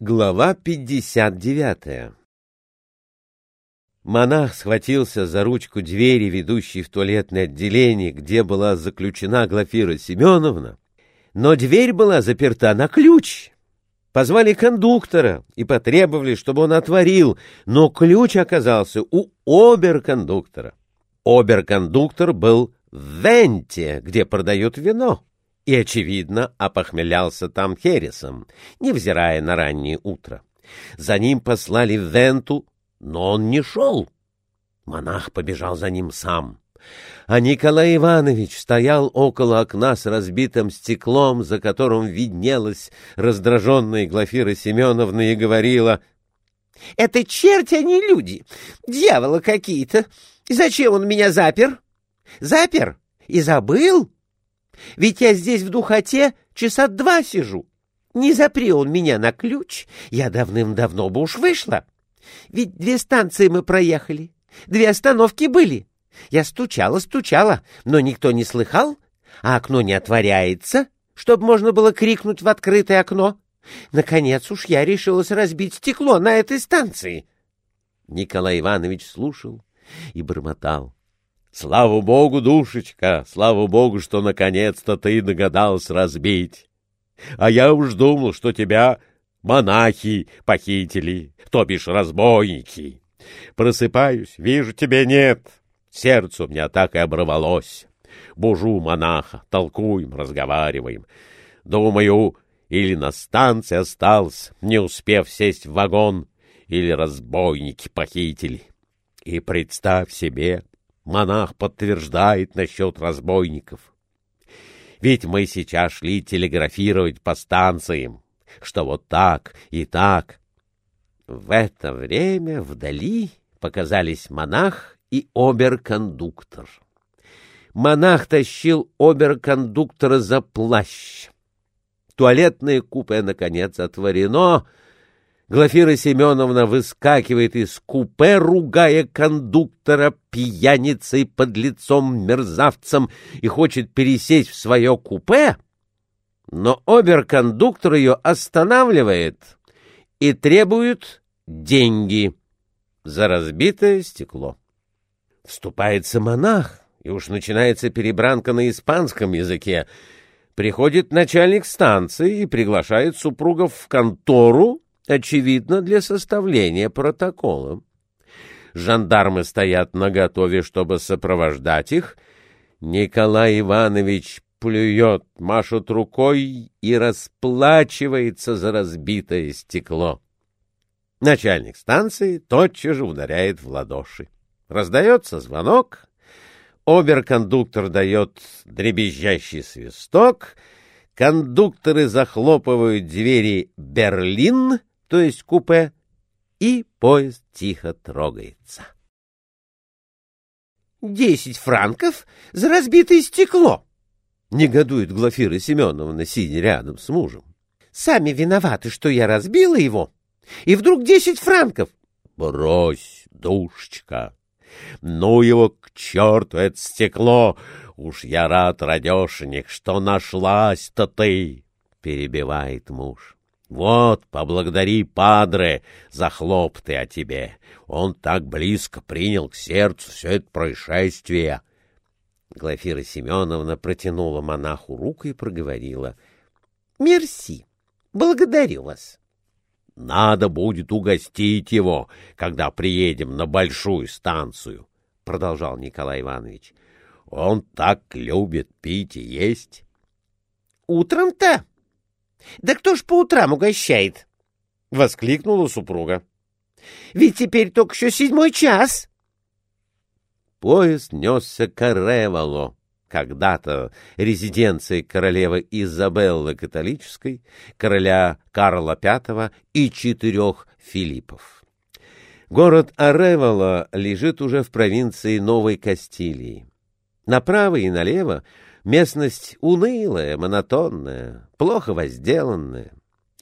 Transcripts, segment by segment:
Глава 59 Монах схватился за ручку двери, ведущей в туалетное отделение, где была заключена Глафира Семеновна, но дверь была заперта на ключ. Позвали кондуктора и потребовали, чтобы он отворил, но ключ оказался у оберкондуктора. Оберкондуктор был в Венте, где продают вино и, очевидно, опохмелялся там хересом, невзирая на раннее утро. За ним послали Венту, но он не шел. Монах побежал за ним сам. А Николай Иванович стоял около окна с разбитым стеклом, за которым виднелась раздраженная Глафира Семеновна и говорила, — Это черти, а не люди, дьявола какие-то. Зачем он меня запер? Запер и забыл? — ведь я здесь в духоте часа два сижу. Не запри он меня на ключ, я давным-давно бы уж вышла. Ведь две станции мы проехали, две остановки были. Я стучала, стучала, но никто не слыхал, а окно не отворяется, чтобы можно было крикнуть в открытое окно. Наконец уж я решилась разбить стекло на этой станции. Николай Иванович слушал и бормотал. Слава богу, душечка, слава богу, что наконец-то ты догадался разбить. А я уж думал, что тебя монахи похитили, то бишь разбойники. Просыпаюсь, вижу, тебя нет. Сердце у меня так и оборвалось. Бужу монаха, толкуем, разговариваем. Думаю, или на станции остался, не успев сесть в вагон, или разбойники похитили. И представь себе, монах подтверждает насчет разбойников. Ведь мы сейчас шли телеграфировать по станциям, что вот так и так. В это время вдали показались монах и оберкондуктор. Монах тащил оберкондуктора за плащ. Туалетное купе, наконец, отворено — Глафира Семеновна выскакивает из купе, ругая кондуктора пьяницей под лицом мерзавцем и хочет пересесть в свое купе, но оберкондуктор ее останавливает и требует деньги за разбитое стекло. Вступается монах, и уж начинается перебранка на испанском языке. Приходит начальник станции и приглашает супругов в контору, очевидно, для составления протокола. Жандармы стоят наготове, чтобы сопровождать их. Николай Иванович плюет, машет рукой и расплачивается за разбитое стекло. Начальник станции тотчас же ударяет в ладоши. Раздается звонок, оберкондуктор дает дребезжащий свисток, кондукторы захлопывают двери «Берлин», то есть купе, и поезд тихо трогается. «Десять франков за разбитое стекло!» — негодует Глафира Семеновна, сидя рядом с мужем. «Сами виноваты, что я разбила его, и вдруг десять франков!» «Брось, душечка! Ну его к черту это стекло! Уж я рад, радешенек, что нашлась-то ты!» — перебивает муж. Вот, поблагодари Падре за хлопты о тебе. Он так близко принял к сердцу все это происшествие. Глафира Семеновна протянула монаху руку и проговорила. — Мерси, благодарю вас. — Надо будет угостить его, когда приедем на большую станцию, — продолжал Николай Иванович. — Он так любит пить и есть. — Утром-то да кто ж по утрам угощает? — воскликнула супруга. — Ведь теперь только еще седьмой час. Поезд несся к Револо, когда-то резиденции королевы Изабеллы Католической, короля Карла V и четырех Филиппов. Город Аревола лежит уже в провинции Новой Кастилии. Направо и налево Местность унылая, монотонная, плохо возделанная.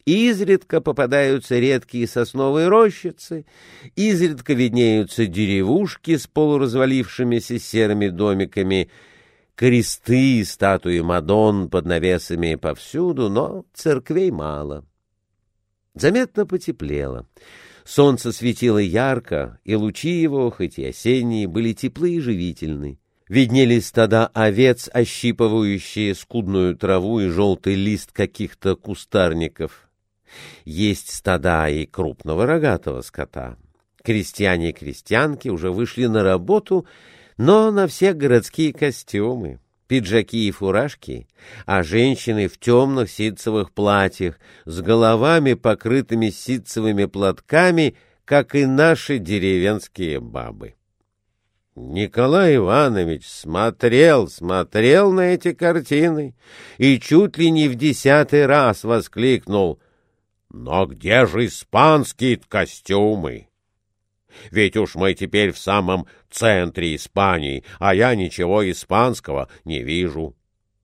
Изредка попадаются редкие сосновые рощицы, изредка виднеются деревушки с полуразвалившимися серыми домиками, кресты и статуи Мадон под навесами повсюду, но церквей мало. Заметно потеплело. Солнце светило ярко, и лучи его, хоть и осенние, были теплые и живительны. Виднелись стада овец, ощипывающие скудную траву и желтый лист каких-то кустарников. Есть стада и крупного рогатого скота. Крестьяне и крестьянки уже вышли на работу, но на все городские костюмы, пиджаки и фуражки, а женщины в темных ситцевых платьях с головами, покрытыми ситцевыми платками, как и наши деревенские бабы. Николай Иванович смотрел, смотрел на эти картины и чуть ли не в десятый раз воскликнул «Но где же испанские костюмы?» Ведь уж мы теперь в самом центре Испании, а я ничего испанского не вижу.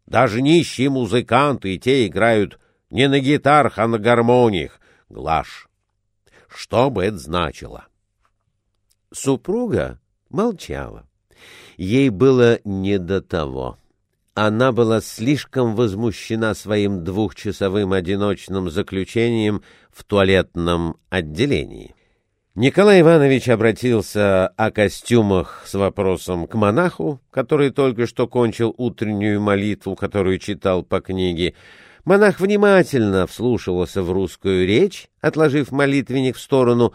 Даже нищие музыканты и те играют не на гитарах, а на гармониях. Глаш, что бы это значило? Супруга молчала. Ей было не до того. Она была слишком возмущена своим двухчасовым одиночным заключением в туалетном отделении. Николай Иванович обратился о костюмах с вопросом к монаху, который только что кончил утреннюю молитву, которую читал по книге. Монах внимательно вслушивался в русскую речь, отложив молитвенник в сторону,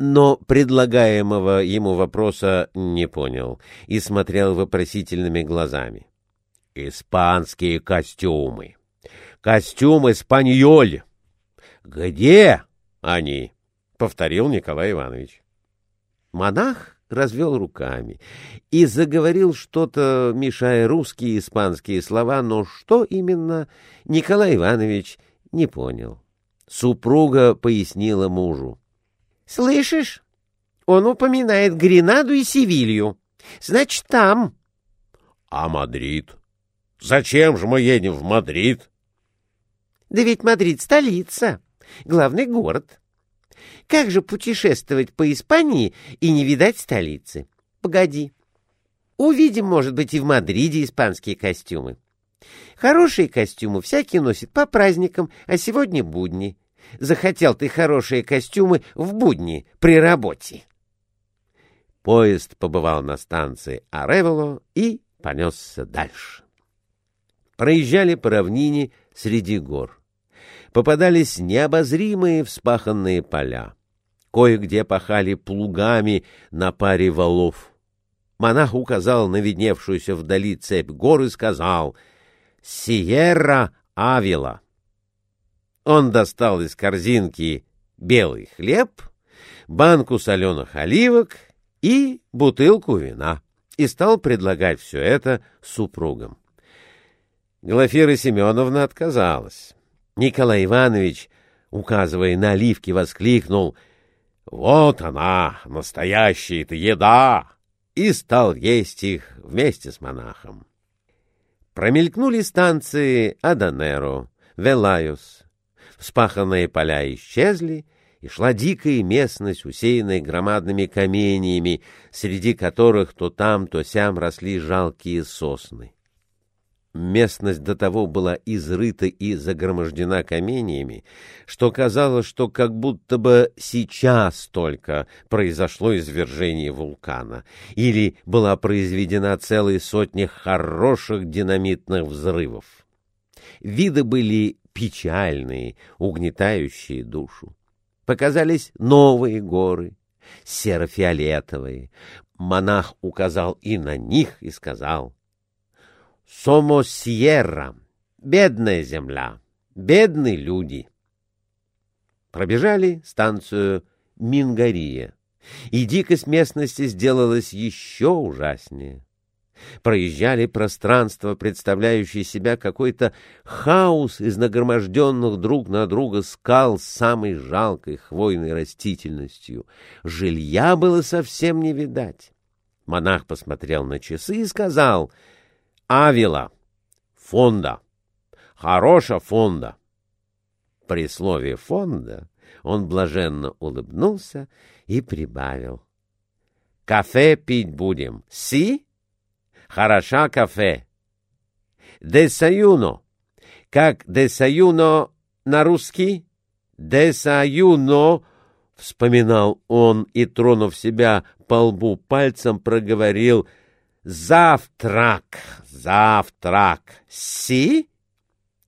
но предлагаемого ему вопроса не понял и смотрел вопросительными глазами. «Испанские костюмы! Костюм испаньоль! Где они?» — повторил Николай Иванович. Монах развел руками и заговорил что-то, мешая русские и испанские слова, но что именно, Николай Иванович не понял. Супруга пояснила мужу. Слышишь? Он упоминает Гренаду и Севилью. Значит, там. А Мадрид? Зачем же мы едем в Мадрид? Да ведь Мадрид — столица, главный город. Как же путешествовать по Испании и не видать столицы? Погоди. Увидим, может быть, и в Мадриде испанские костюмы. Хорошие костюмы всякий носит по праздникам, а сегодня будни захотел ты хорошие костюмы в будни при работе. Поезд побывал на станции Аревело и понесся дальше. Проезжали по равнине среди гор. Попадались необозримые вспаханные поля. Кое-где пахали плугами на паре валов. Монах указал на видневшуюся вдали цепь гор и сказал «Сиерра Авила». Он достал из корзинки белый хлеб, банку соленых оливок и бутылку вина и стал предлагать все это супругам. Глафира Семеновна отказалась. Николай Иванович, указывая на оливки, воскликнул «Вот она, настоящая-то еда!» и стал есть их вместе с монахом. Промелькнули станции Аданеро, Велайос, Вспаханные поля исчезли, и шла дикая местность, усеянная громадными каменьями, среди которых то там, то сям росли жалкие сосны. Местность до того была изрыта и загромождена каменьями, что казалось, что как будто бы сейчас только произошло извержение вулкана, или была произведена целая сотня хороших динамитных взрывов. Виды были печальные, угнетающие душу. Показались новые горы, серо-фиолетовые. Монах указал и на них и сказал «Сомо Сьерра, бедная земля, бедные люди». Пробежали станцию Мингария, и дикость местности сделалась еще ужаснее проезжали пространство, представляющее себя какой-то хаос из нагроможденных друг на друга скал с самой жалкой хвойной растительностью. Жилья было совсем не видать. Монах посмотрел на часы и сказал «Авила, фонда, хороша фонда». При слове «фонда» он блаженно улыбнулся и прибавил «Кафе пить будем, си?» Хороша кафе. Десаюно. Как десаюно на русский? «Десаюно», — вспоминал он и, тронув себя по лбу пальцем, проговорил «Завтрак, завтрак, си?»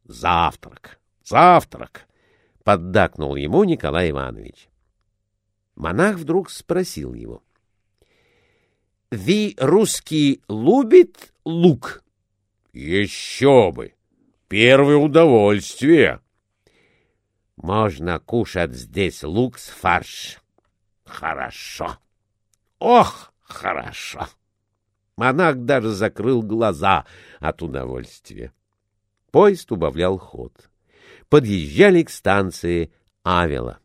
«Завтрак, завтрак», — поддакнул ему Николай Иванович. Монах вдруг спросил его. «Ви русский любит лук?» «Еще бы! Первое удовольствие!» «Можно кушать здесь лук с фарш». «Хорошо! Ох, хорошо!» Монах даже закрыл глаза от удовольствия. Поезд убавлял ход. Подъезжали к станции Авела.